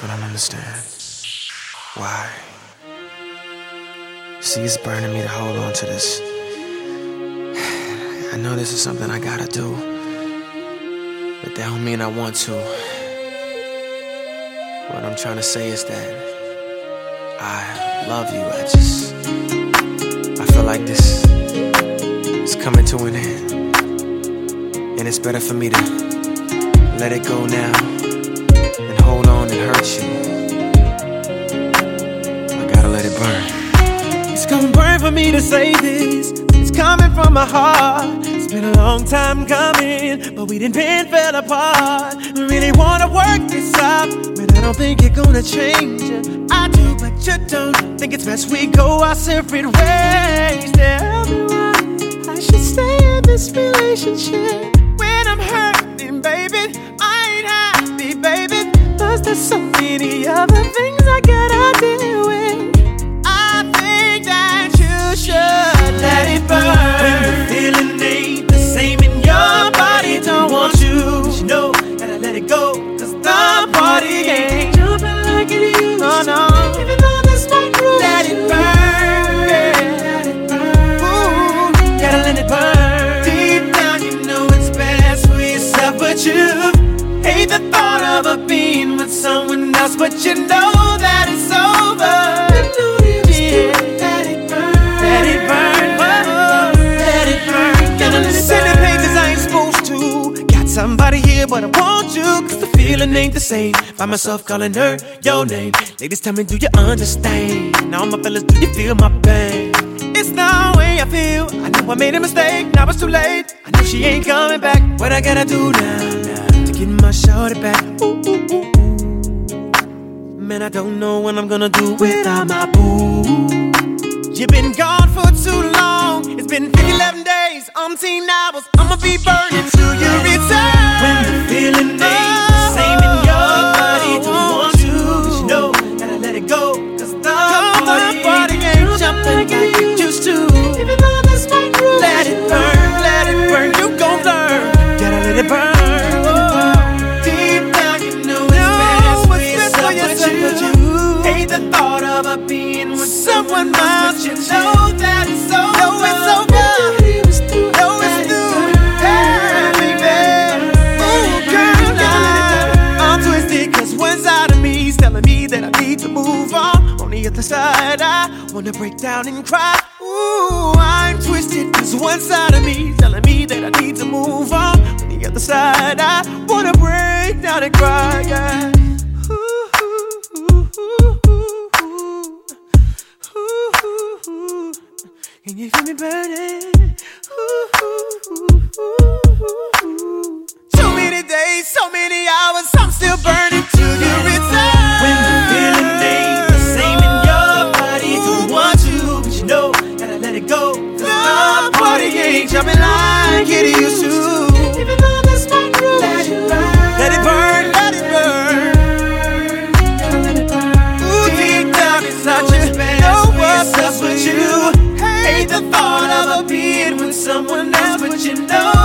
but I don't understand. Why? See, it's burning me to hold on to this. I know this is something I gotta do, but that don't mean I want to. What I'm trying to say is that I love you. I just, I feel like this is coming to an end, and it's better for me to let it go now and hold on and hurt you. I gotta let it burn. It's gonna burn for me to say this. It's coming from my heart. It's been a long time coming, but we didn't been fell apart. We really wanna work this out, but I don't think you're gonna change it. I do, but you don't. Think it's best we go our separate ways. Tell me why I should stay in this relationship when I'm hurting, so many other things I gotta deal else, but you know that it's over. Somebody here, but I want you. Cause the feeling ain't the same. Find myself calling her your name. Ladies, tell me, do you understand? Now, my fellas, do you feel my pain? It's the way I feel. I know I made a mistake, now it's too late. I know she ain't coming back. What I gotta do now, now to get my shorty back? Ooh, ooh. Man, I don't know what I'm gonna do without my boo. You've been gone for too long. It's been 11 days, umpteen hours. I'ma be burning till you return. A being with someone else. You know that it's over. Know it's over. Know it's through. Baby. Ooh, girl, I'm twisted 'cause one side of me telling me that I need to move on. On the other side, I wanna break down and cry. Ooh, I'm twisted 'cause one side of me telling me that I need to move on. On the other side, I wanna break down and cry. Can you feel me burning? Ooh, ooh, ooh, Too many days, so many hours, I'm still burning to return. When the feeling ain't the same in your body, you, but you know, gotta let it party ain't jumping like it used to. someone else, but you know.